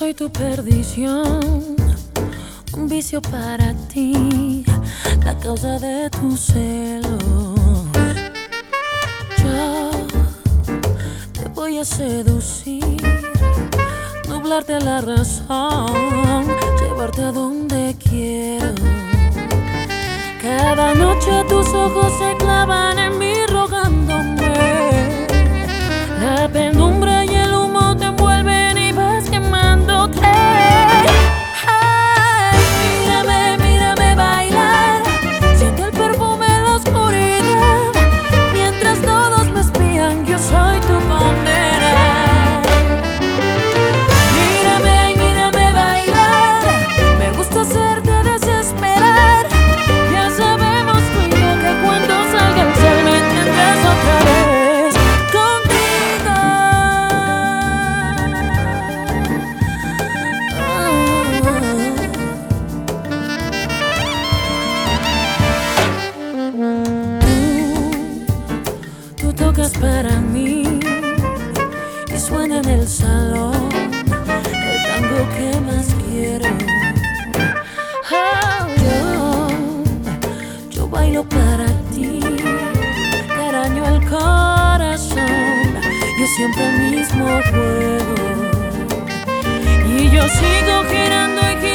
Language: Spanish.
soy tu perdición, un vicio para ti, la causa de tu celo. Yo te voy a seducir, nublarte la razón, llevarte a donde quiero. Cada noche tus ojos en el salón, el tango que más quiero. Oh, yo, yo bailo para ti, te araño el corazón, yo siempre el mismo juego. Y yo sigo girando y girando.